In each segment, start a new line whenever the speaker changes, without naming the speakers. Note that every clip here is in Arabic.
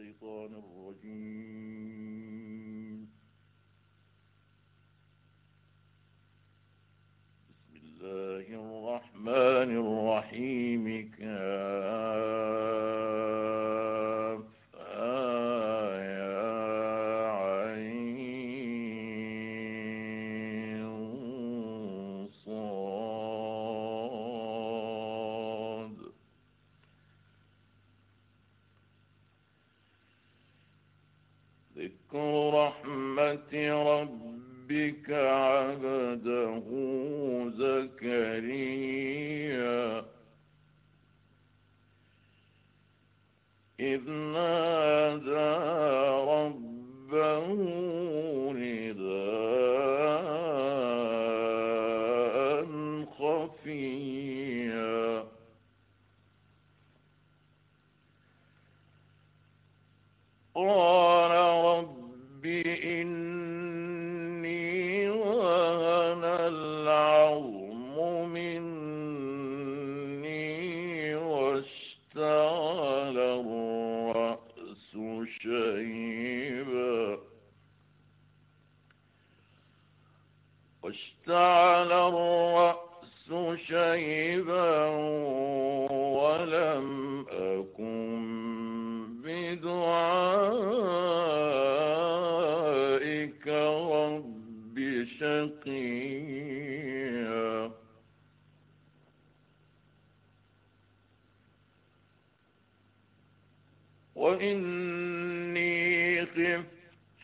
الشيطان الرجيم فيه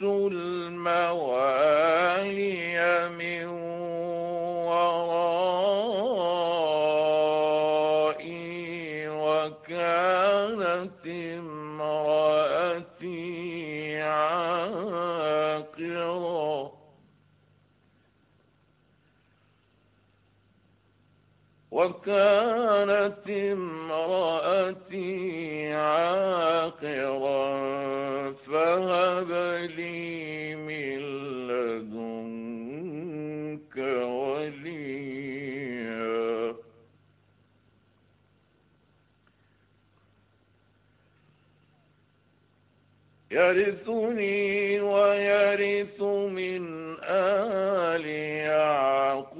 الموالي من وكانت امرأتي عاقرا فهب لي من لدنك وليا. يرثني ويرث من آل يعقوب.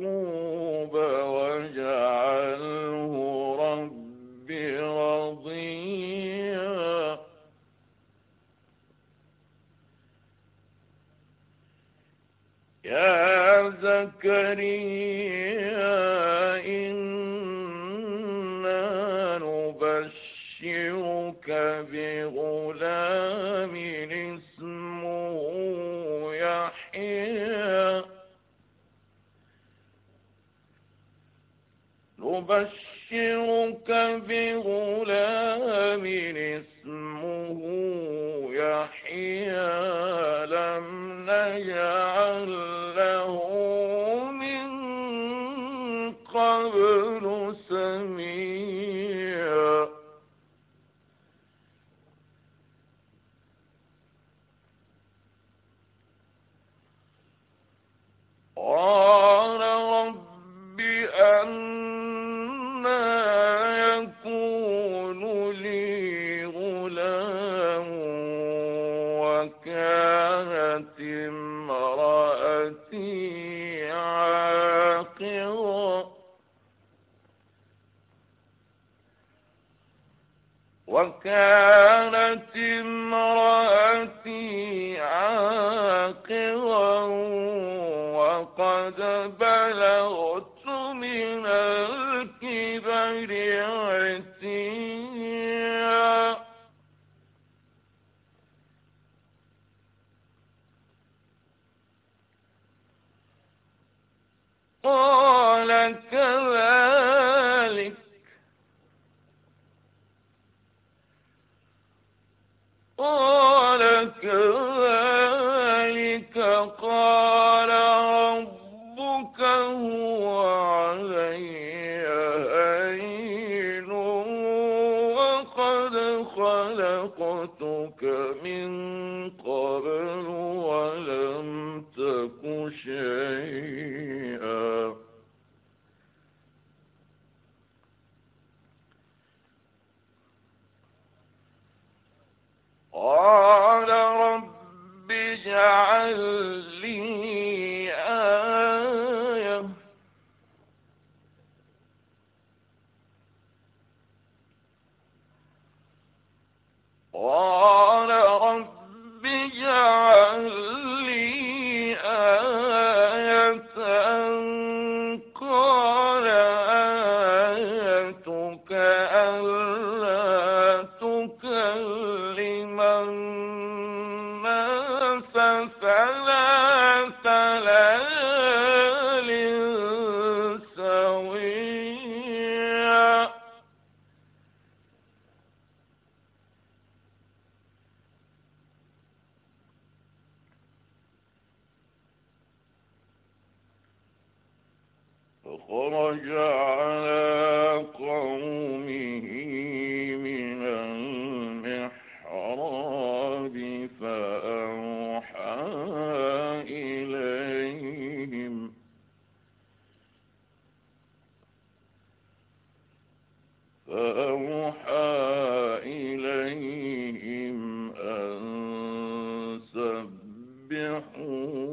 يَفْقَهُونَ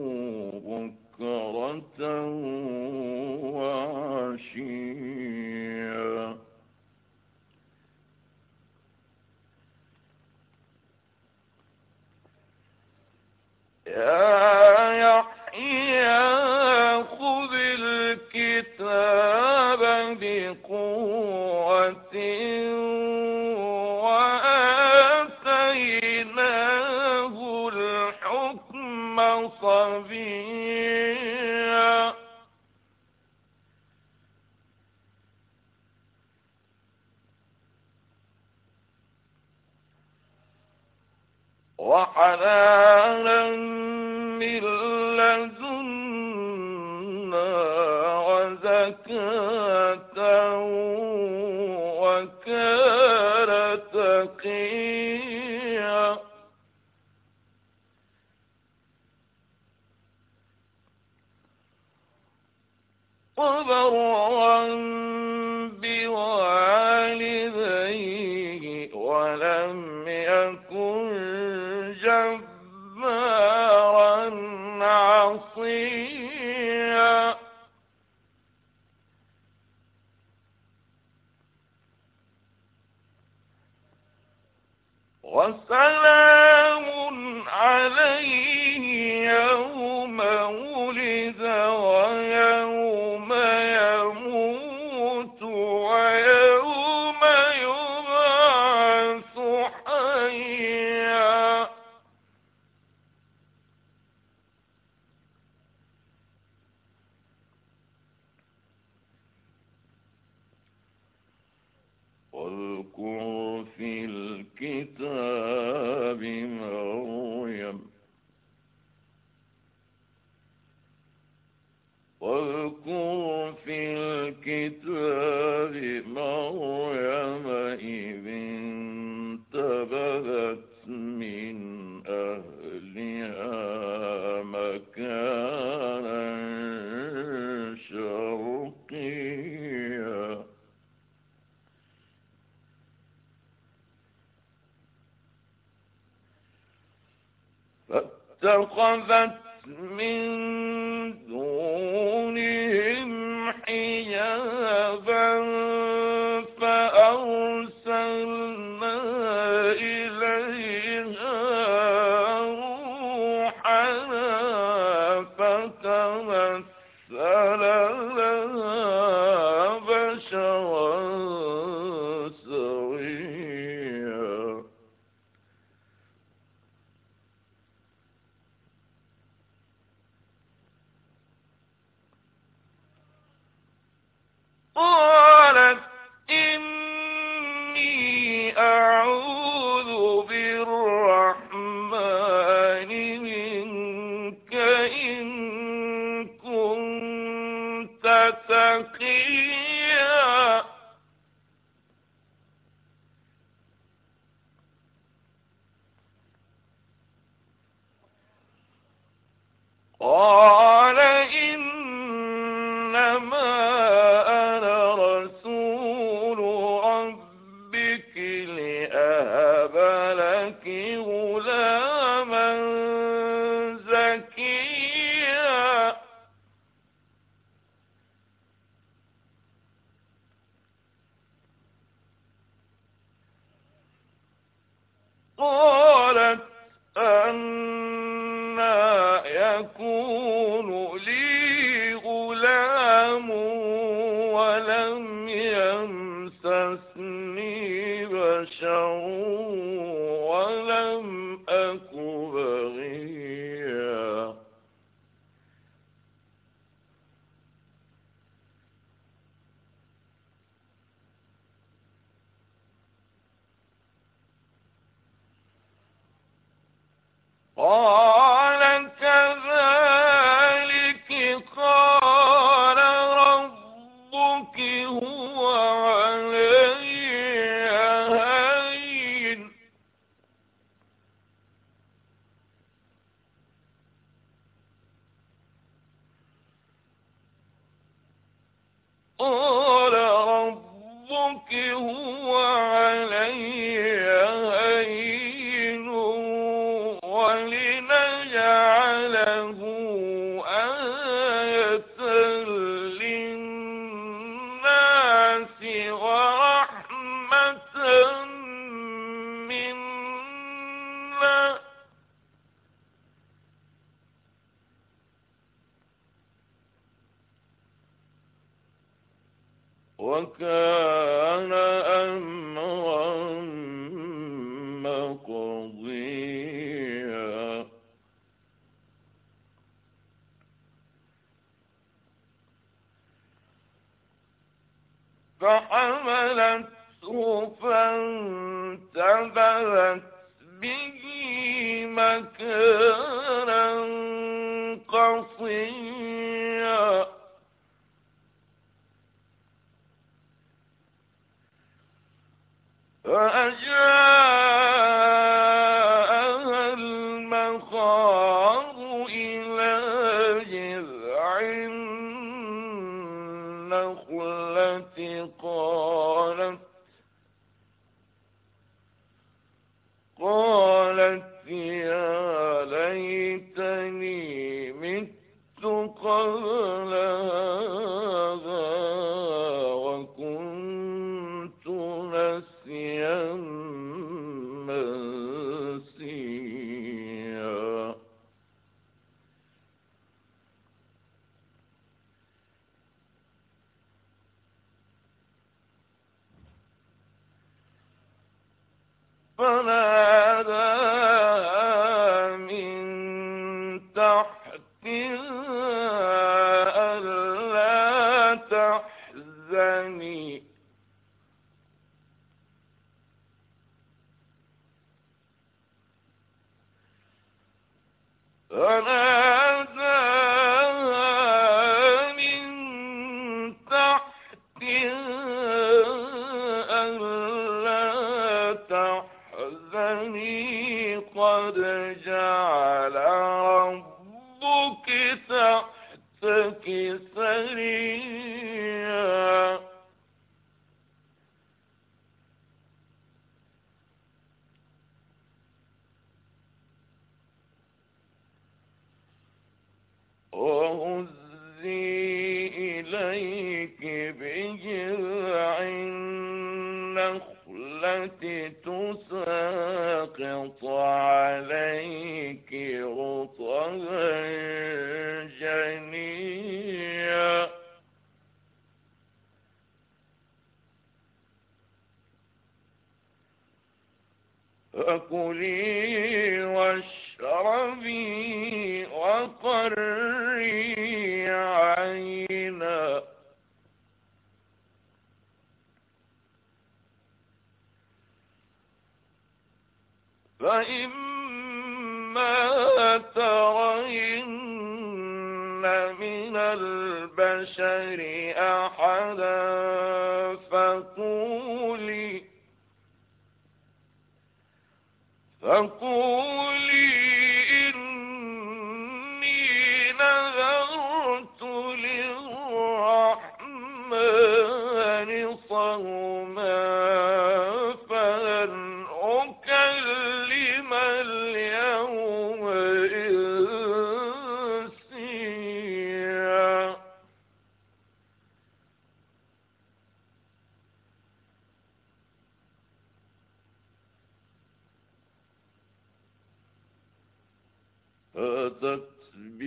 وكان تقيا. وبرا وسلام عليه يوم ولد ويوم يموت ويوم يبعث حيا. واذكر في الكتاب أخذت ما قال ang مت قبل هذا فإما ترين من البشر أحدا فقولي فقولي فأتت به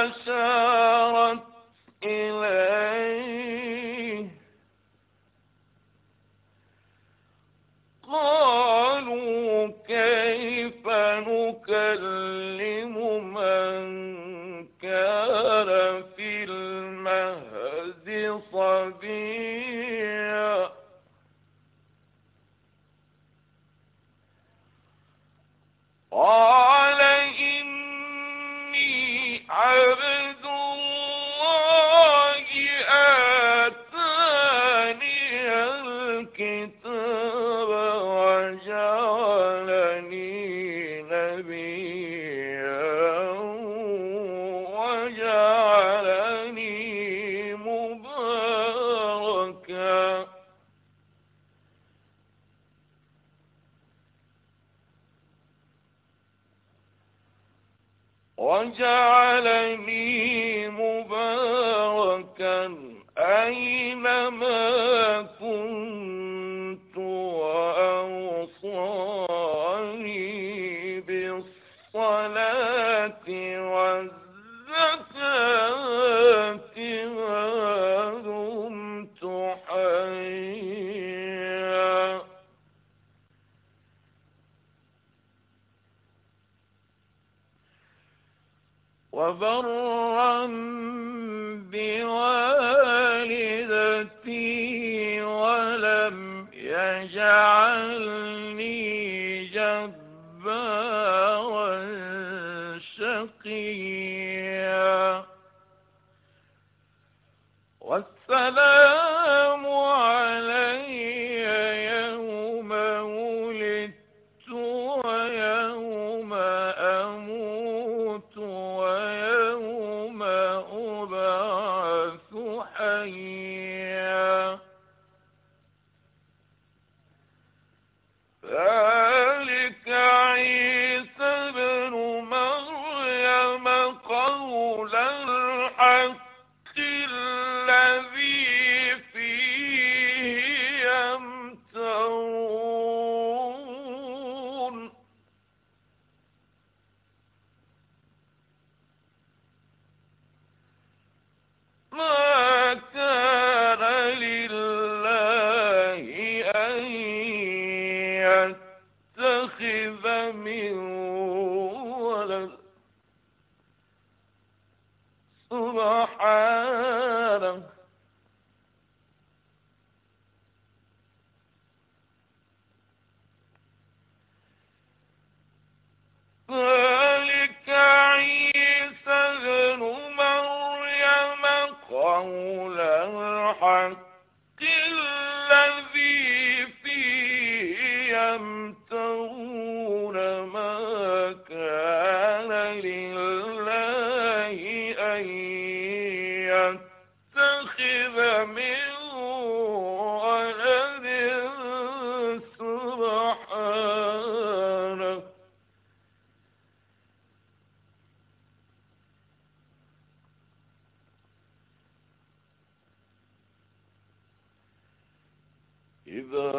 فأشارت وجعلني مباركا أينما شقيا والسلام إذا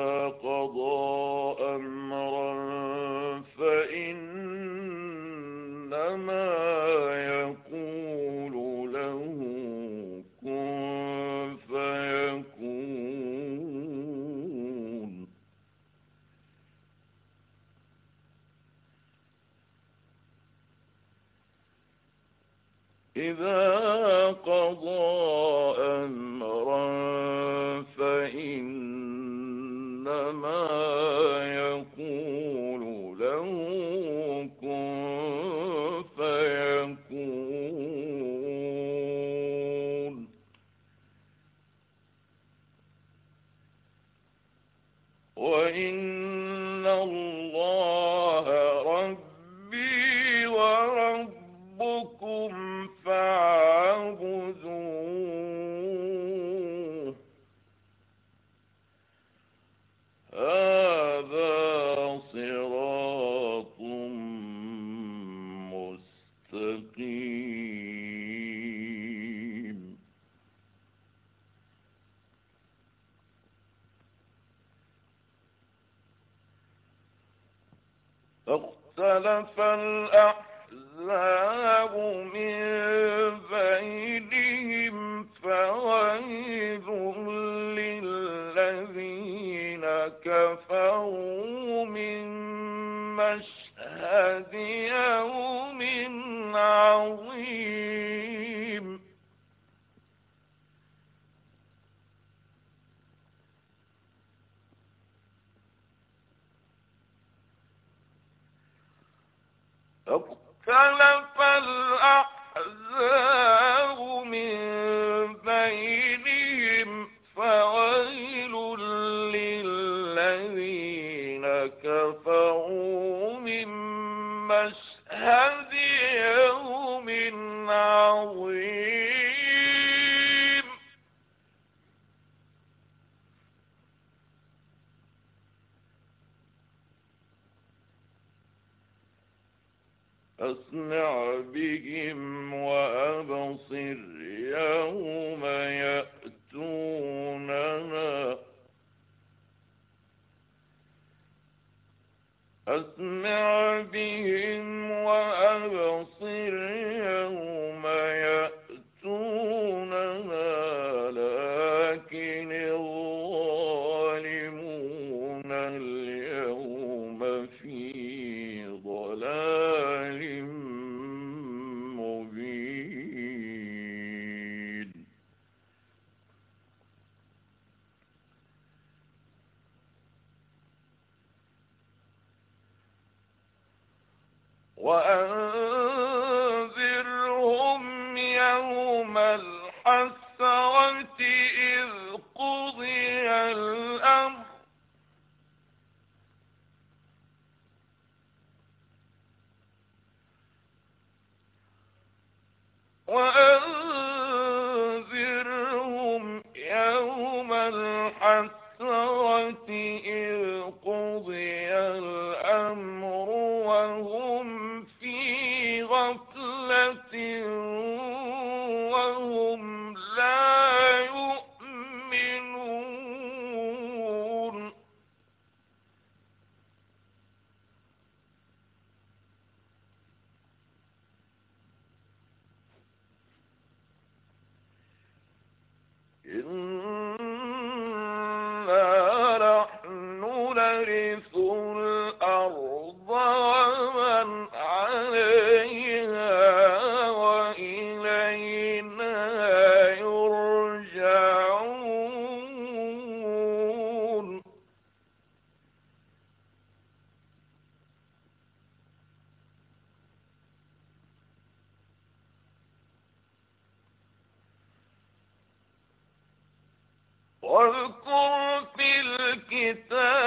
الله Oh. وأبصر الساعة إذ قضي الأمر. واذكر في الكتاب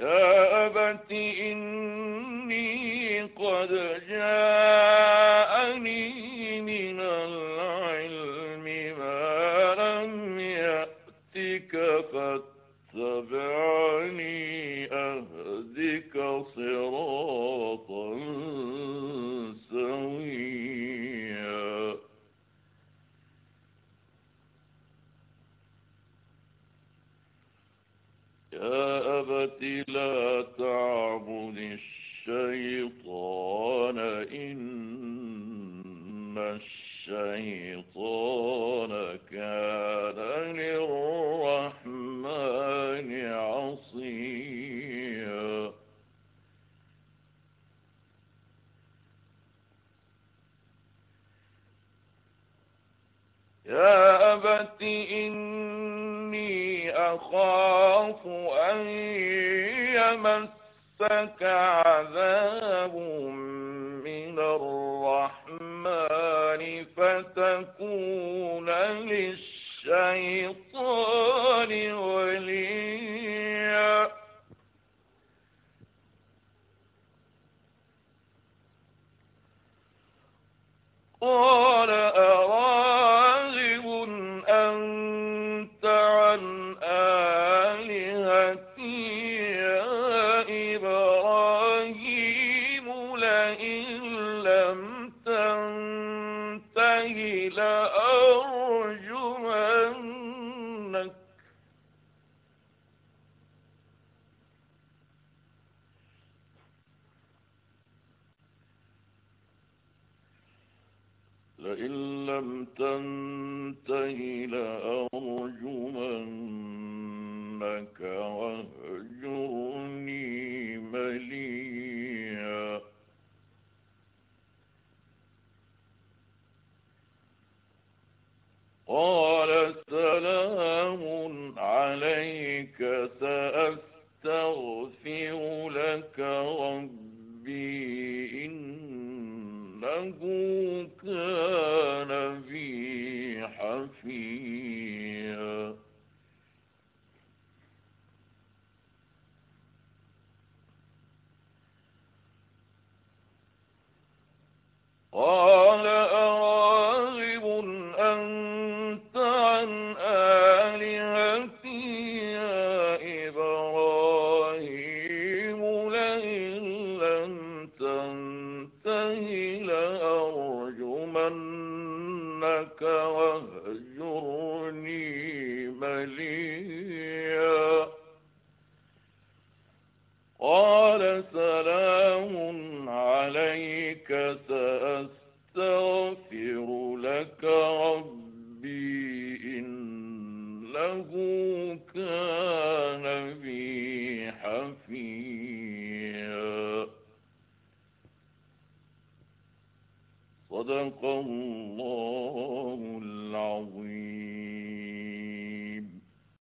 Yeah. يا أبت إني أخاف أن يمسك عذاب من الرحمن فتكون للشيطان وليا قال